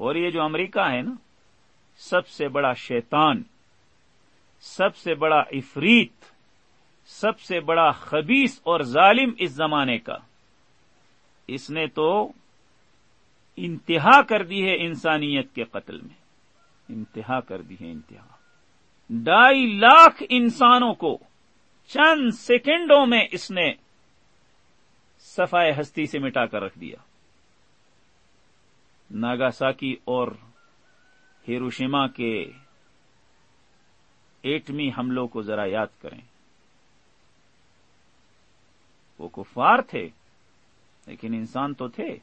اور یہ جو امریکہ ہے نا، سب سے بڑا شیطان، سب سے بڑا افریت سب سے بڑا خبیص اور ظالم اس زمانے کا۔ اس نے تو انتہا کر دی ہے انسانیت کے قتل میں۔ انتہا کر دی ہے انتہا۔ ڈھائی لاکھ انسانوں کو چند سیکنڈوں میں اس نے صفائے ہستی سے مٹا کر رکھ دیا۔ ناگاساکی اور ہیروشیما کے ایٹمی حملوں کو ذرا یاد کریں۔ وہ کفار تھے، لیکن انسان تو تھے۔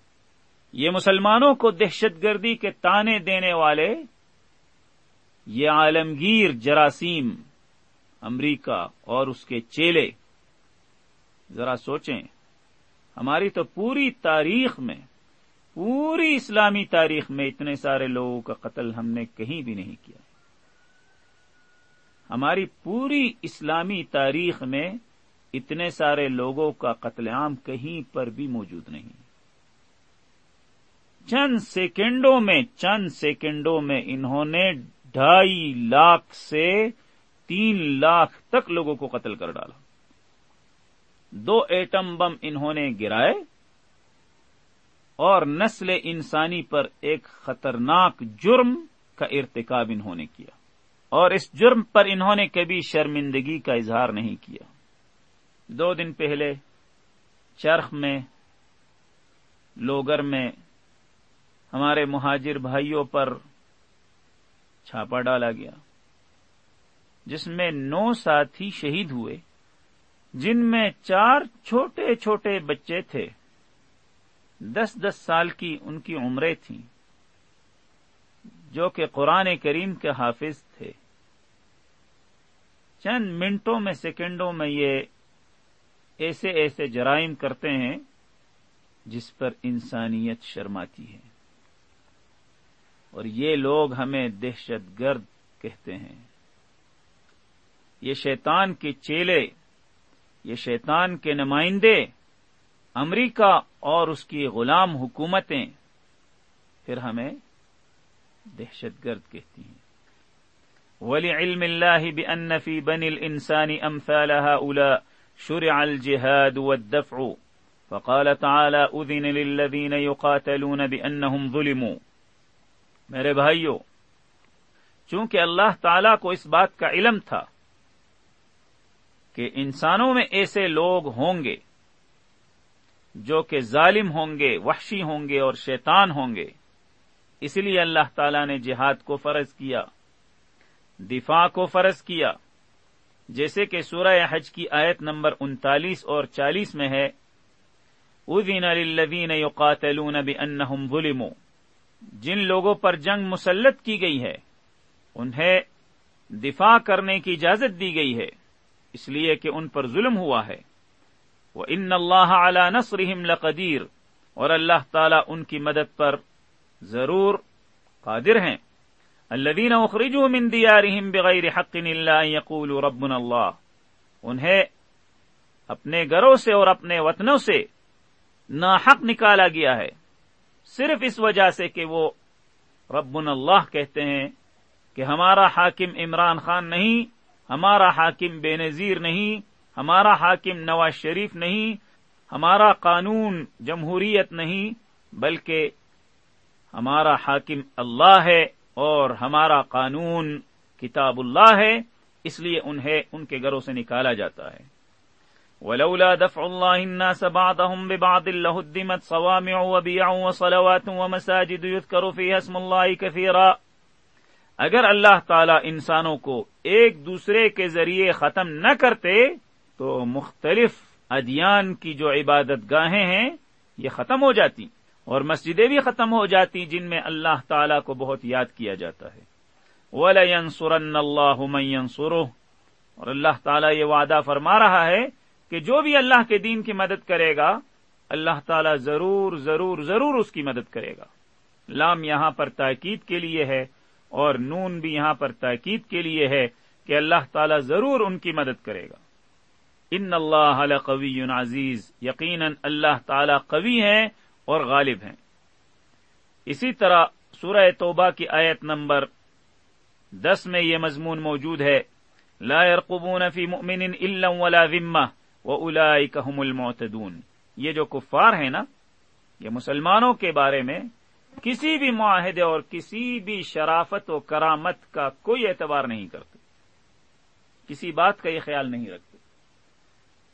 یہ مسلمانوں کو دہشت گردی کے تانے دینے والے، یہ عالمگیر جراثیم امریکہ اور اس کے چیلے۔ ذرا سوچیں، ہماری تو پوری تاریخ میں پوری اسلامی تاریخ میں اتنے سارے لوگوں کا قتل ہم نے کہیں بھی نہیں کیا۔ ہماری پوری اسلامی تاریخ میں اتنے سارے لوگوں کا قتل عام کہیں پر بھی موجود نہیں۔ چند سیکنڈوں میں، چند سیکنڈوں میں انہوں نے ڈھائی لاکھ سے تین لاکھ تک لوگوں کو قتل کر ڈالا۔ دو ایٹم بم انہوں نے گرائے۔ اور نسل انسانی پر ایک خطرناک جرم کا ارتکاب انہوں نے کیا۔ اور اس جرم پر انہوں نے کبھی شرمندگی کا اظہار نہیں کیا۔ دو دن پہلے چرخ میں، لوگر میں ہمارے مہاجر بھائیوں پر چھاپا ڈالا گیا، جس میں نو ساتھی شہید ہوئے، جن میں چار چھوٹے چھوٹے بچے تھے۔ دس دس سال کی ان کی عمریں تھیں، جو کہ قرآن کریم کے حافظ تھے۔ چند منٹوں میں، سیکنڈوں میں یہ ایسے ایسے جرائم کرتے ہیں جس پر انسانیت شرماتی ہے۔ اور یہ لوگ ہمیں دہشت گرد کہتے ہیں۔ یہ شیطان کے چیلے، یہ شیطان کے نمائندے امریکہ اور اس کی غلام حکومتیں پھر ہمیں دہشت گرد کہتی ہیں۔ ولی علم اللہ بنفی بن الانسان امثال هؤلاء شرع الجهاد والدفع فقال تعالى اذن للذين يقاتلون بانهم ظلموا۔ میرے بھائیو، چونکہ اللہ تعالی کو اس بات کا علم تھا کہ انسانوں میں ایسے لوگ ہوں گے جو کہ ظالم ہوں گے، وحشی ہوں گے اور شیطان ہوں گے۔ اس لیے اللہ تعالی نے جہاد کو فرض کیا، دفاع کو فرض کیا۔ جیسے کہ سورہ حج کی آیت نمبر انتالیس اور چالیس میں ہے ادین الدین یقاتلون بانہم ظلموا۔ جن لوگوں پر جنگ مسلط کی گئی ہے، انہیں دفاع کرنے کی اجازت دی گئی ہے، اس لیے کہ ان پر ظلم ہوا ہے۔ وہ ان اللہ اعلی نصرہم لقدیر اور اللہ تعالی ان کی مدد پر ضرور قادر ہیں۔ الذين اخرجوا من ديارهم بغير حق الا ان يقولوا ربنا اللہ انہیں اپنے گھروں سے اور اپنے وطنوں سے ناحق نکالا گیا ہے۔ صرف اس وجہ سے کہ وہ ربنا اللہ کہتے ہیں کہ ہمارا حاکم عمران خان نہیں، ہمارا حاکم بے نظیر نہیں ہمارا حاکم نواز شریف نہیں، ہمارا قانون جمہوریت نہیں، بلکہ ہمارا حاکم اللہ ہے اور ہمارا قانون کتاب اللہ ہے، اس لیے انہیں ان کے گھروں سے نکالا جاتا ہے۔ ولولا دفع الله الناس بعضهم ببعض لهدمت صوامع وبيع وصلوات ومساجد يذكر فيها اسم الله كثيرا۔ اگر اللہ تعالی انسانوں کو ایک دوسرے کے ذریعے ختم نہ کرتے تو مختلف ادیان کی جو عبادت گاہیں ہیں، یہ ختم ہو جاتی اور مسجدیں بھی ختم ہو جاتی جن میں اللہ تعالی کو بہت یاد کیا جاتا ہے۔ وَلَيَنصُرَنَّ اللَّهُ مَن يَنصُرُهُ۔ اور اللہ تعالیٰ یہ وعدہ فرما رہا ہے کہ جو بھی اللہ کے دین کی مدد کرے گا، اللہ تعالیٰ ضرور ضرور ضرور اس کی مدد کرے گا۔ لام یہاں پر تاکید کے لیے ہے اور نون بھی یہاں پر تاکید کے لیے ہے کہ اللہ تعالیٰ ضرور ان کی مدد کرے گا۔ ان اللہ قوی عزیز، یقیناً اللہ تعالی قوی ہیں اور غالب ہیں۔ اسی طرح سورہ توبہ کی آیت نمبر دس میں یہ مضمون موجود ہے۔ لا يرقبون فی مؤمن الا ولا ذمہ واولئک هم المعتدون۔ یہ جو کفار ہیں نا، یہ مسلمانوں کے بارے میں کسی بھی معاہدے اور کسی بھی شرافت و کرامت کا کوئی اعتبار نہیں کرتے۔ کسی بات کا یہ خیال نہیں رکھتے۔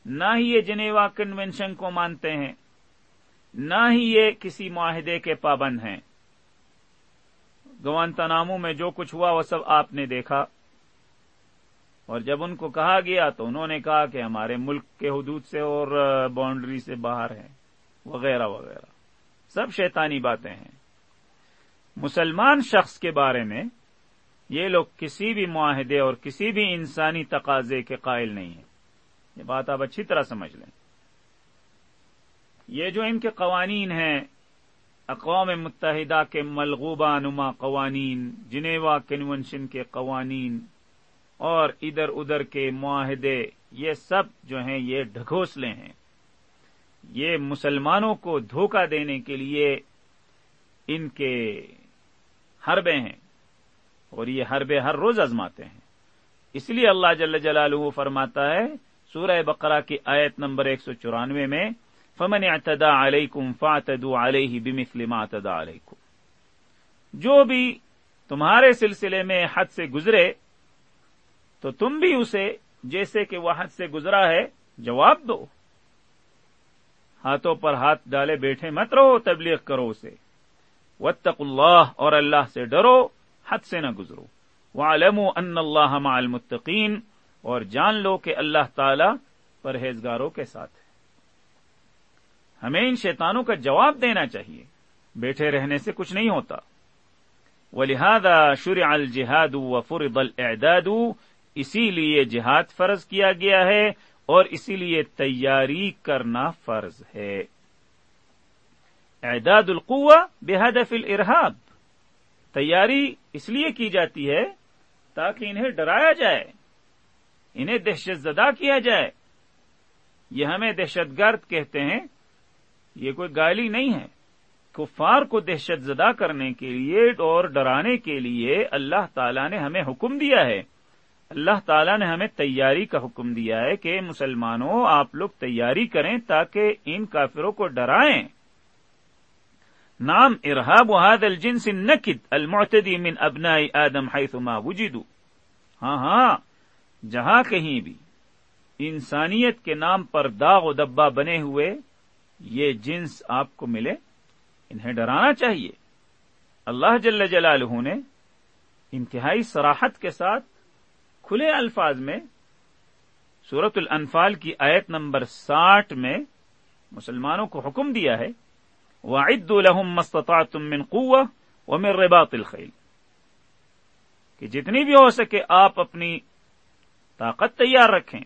نہ ہی یہ جنیوا کنونشن کو مانتے ہیں، نہ ہی یہ کسی معاہدے کے پابند ہیں۔ گوانتا میں جو کچھ ہوا وہ سب آپ نے دیکھا۔ اور جب ان کو کہا گیا تو انہوں نے کہا کہ ہمارے ملک کے حدود سے اور باؤنڈری سے باہر ہیں، وغیرہ وغیرہ۔ سب شیطانی باتیں ہیں۔ مسلمان شخص کے بارے میں یہ لوگ کسی بھی معاہدے اور کسی بھی انسانی تقاضے کے قائل نہیں ہیں۔ یہ بات آپ اچھی طرح سمجھ لیں۔ یہ جو ان کے قوانین ہیں، اقوام متحدہ کے ملغوبہ نما قوانین، جنیوا کنونشن کے قوانین، اور ادھر ادھر کے معاہدے، یہ سب جو ہیں، یہ ڈھکوسلے ہیں۔ یہ مسلمانوں کو دھوکہ دینے کے لیے ان کے حربے ہیں، اور یہ حربے ہر روز ازماتے ہیں۔ اس لیے اللہ جل جلالہ فرماتا ہے سورہ بقرہ کی آیت نمبر ایک سو چورانوے میں، فمن اعتدا علیکم فاعتدوا علیہ بمثل ما اعتدا علیکم جو بھی تمہارے سلسلے میں حد سے گزرے، تو تم بھی اسے جیسے کہ وہ حد سے گزرا ہے، جواب دو۔ ہاتھوں پر ہاتھ ڈالے بیٹھے مت رہو، تبلیغ کرو اسے۔ وطق اللہ اور اللہ سے ڈرو، حد سے نہ گزرو۔ وعلموا ان اللہ مع المتقین اور جان لو کہ اللہ تعالی پرہیزگاروں کے ساتھ ہے۔ ہمیں ان شیطانوں کا جواب دینا چاہیے۔ بیٹھے رہنے سے کچھ نہیں ہوتا۔ وہ لہذا شر الجہاد و فرد الاعداد اسی لیے جہاد فرض کیا گیا ہے اور اسی لیے تیاری کرنا فرض ہے۔ اعداد القوا بحدف الارہاب۔ تیاری اس لیے کی جاتی ہے تاکہ انہیں ڈرایا جائے۔ انہیں دہشت زدہ کیا جائے۔ یہ ہمیں دہشت گرد کہتے ہیں۔ یہ کوئی گالی نہیں ہے۔ کفار کو دہشت زدہ کرنے کے لیے اور ڈرانے کے لیے اللہ تعالیٰ نے ہمیں حکم دیا ہے۔ اللہ تعالیٰ نے ہمیں تیاری کا حکم دیا ہے کہ مسلمانوں آپ لوگ تیاری کریں تاکہ ان کافروں کو ڈرائیں۔ نام ارحاب وحاد الجنس نقد المعتدی من ابنائی آدم حیثما وجدو ہاں ہاں۔ جہاں کہیں بھی انسانیت کے نام پر داغ و دبا بنے ہوئے یہ جنس آپ کو ملے، انہیں ڈرانا چاہیے۔ اللہ جل جلالہ نے انتہائی سراحت کے ساتھ کھلے الفاظ میں سورت الانفال کی آیت نمبر ساٹھ میں مسلمانوں کو حکم دیا ہے وعد الحم مستطاعتم من قوة ومن رباط الخيل۔ کہ جتنی بھی ہو سکے آپ اپنی طاقت تیار رکھیں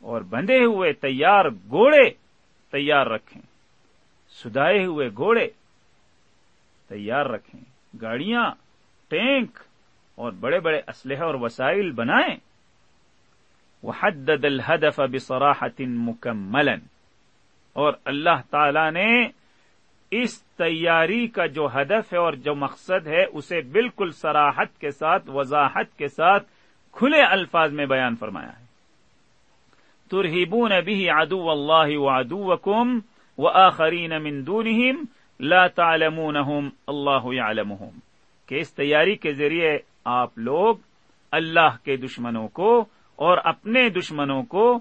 اور بندھے ہوئے تیار گھوڑے تیار رکھیں سدائے ہوئے گھوڑے تیار رکھیں گاڑیاں، ٹینک اور بڑے بڑے اسلحے اور وسائل بنائیں۔ وہ حد الحدف بصراحت مکمل اور اللہ تعالی نے اس تیاری کا جو ہدف ہے اور جو مقصد ہے، اسے بالکل سراحت کے ساتھ، وضاحت کے ساتھ کھلے الفاظ میں بیان فرمایا ہے۔ ترہیبون بھی ادو اللہ و ادو کم و آخرین مندون لا تعلمونہم، اللہ يعلمہم کہ اس تیاری کے ذریعے آپ لوگ اللہ کے دشمنوں کو اور اپنے دشمنوں کو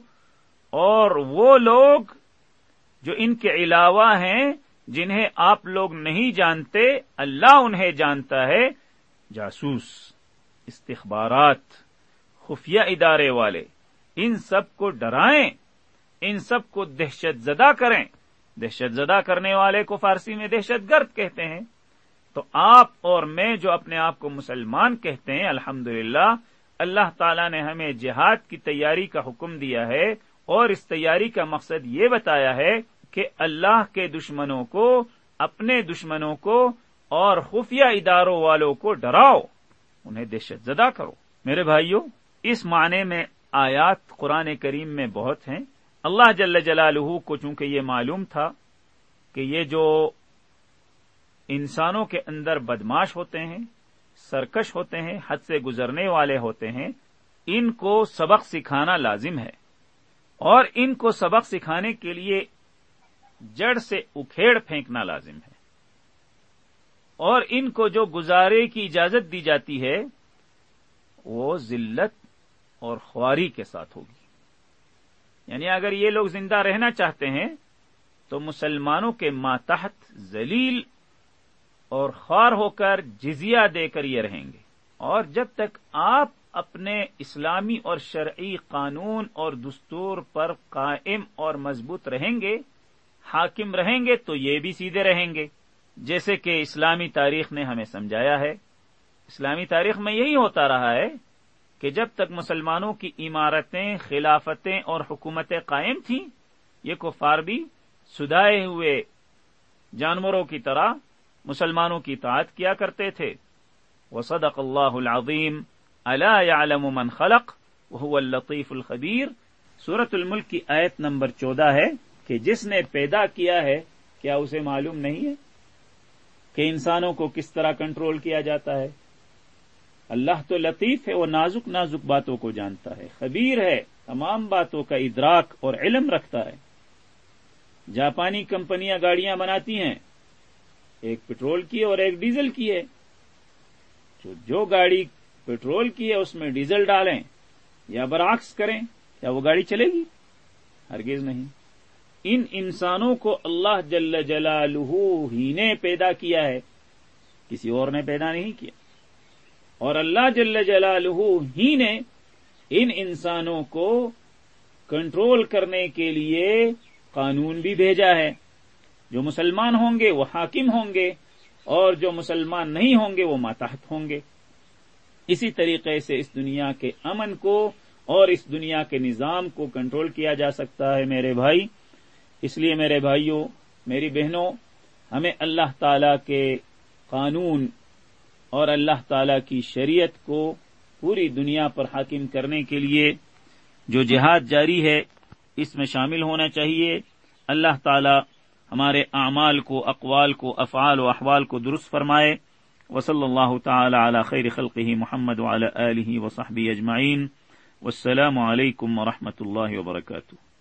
اور وہ لوگ جو ان کے علاوہ ہیں، جنہیں آپ لوگ نہیں جانتے، اللہ انہیں جانتا ہے۔ جاسوس، استخبارات۔ خفیہ ادارے والے، ان سب کو ڈرائیں، ان سب کو دہشت زدہ کریں۔ دہشت زدہ کرنے والے کو فارسی میں دہشت گرد کہتے ہیں۔ تو آپ اور میں جو اپنے آپ کو مسلمان کہتے ہیں الحمد اللہ تعالی نے ہمیں جہاد کی تیاری کا حکم دیا ہے اور اس تیاری کا مقصد یہ بتایا ہے کہ اللہ کے دشمنوں کو، اپنے دشمنوں کو اور خفیہ اداروں والوں کو ڈراؤ، انہیں دہشت زدہ کرو۔ میرے بھائیوں اس معنی میں آیات قرآن کریم میں بہت ہیں۔ اللہ جل جلالہ کو چونکہ یہ معلوم تھا کہ یہ جو انسانوں کے اندر بدماش ہوتے ہیں، سرکش ہوتے ہیں، حد سے گزرنے والے ہوتے ہیں، ان کو سبق سکھانا لازم ہے۔ اور ان کو سبق سکھانے کے لیے جڑ سے اکھیڑ پھینکنا لازم ہے۔ اور ان کو جو گزارے کی اجازت دی جاتی ہے، وہ ذلت اور خواری کے ساتھ ہوگی۔ یعنی اگر یہ لوگ زندہ رہنا چاہتے ہیں، تو مسلمانوں کے ماتحت، ذلیل اور خوار ہو کر جزیہ دے کر یہ رہیں گے۔ اور جب تک آپ اپنے اسلامی اور شرعی قانون اور دستور پر قائم اور مضبوط رہیں گے، حاکم رہیں گے، تو یہ بھی سیدھے رہیں گے۔ جیسے کہ اسلامی تاریخ نے ہمیں سمجھایا ہے۔ اسلامی تاریخ میں یہی ہوتا رہا ہے کہ جب تک مسلمانوں کی عمارتیں، خلافتیں اور حکومتیں قائم تھیں، یہ کفار بھی سدائے ہوئے جانوروں کی طرح مسلمانوں کی اطاعت کیا کرتے تھے۔ وہ صدق اللہ العظیم اللہ من خلق وہ الطیف الخبیر۔ سورت الملک کی آیت نمبر چودہ ہے کہ جس نے پیدا کیا ہے، کیا اسے معلوم نہیں ہے؟ کہ انسانوں کو کس طرح کنٹرول کیا جاتا ہے؟ اللہ تو لطیف ہے وہ نازک نازک باتوں کو جانتا ہے خبیر ہے، تمام باتوں کا ادراک اور علم رکھتا ہے۔ جاپانی کمپنیاں گاڑیاں بناتی ہیں، ایک پٹرول کی اور ایک ڈیزل کی ہے۔ جو گاڑی پٹرول کی ہے، اس میں ڈیزل ڈالیں یا برعکس کریں، کیا وہ گاڑی چلے گی؟ ہرگز نہیں۔ ان انسانوں کو اللہ جل جلالہ ہی نے پیدا کیا ہے، کسی اور نے پیدا نہیں کیا۔ اور اللہ جل جلالہ ہی نے ان انسانوں کو کنٹرول کرنے کے لیے قانون بھی بھیجا ہے۔ جو مسلمان ہوں گے وہ حاکم ہوں گے اور جو مسلمان نہیں ہوں گے وہ ماتحت ہوں گے۔ اسی طریقے سے اس دنیا کے امن کو اور اس دنیا کے نظام کو کنٹرول کیا جا سکتا ہے میرے بھائی۔ اس لیے میرے بھائیوں، میری بہنوں، ہمیں اللہ تعالی کے قانون اور اللہ تعالی کی شریعت کو پوری دنیا پر حاکم کرنے کے لیے جو جہاد جاری ہے، اس میں شامل ہونا چاہیے۔ اللہ تعالی ہمارے اعمال کو، اقوال کو، افعال و احوال کو درست فرمائے۔ وصلی اللہ تعالی علی خیر خلقه محمد وعلى آلہ وصحبہ اجمعین۔ والسلام علیکم ورحمۃ اللہ وبرکاتہ۔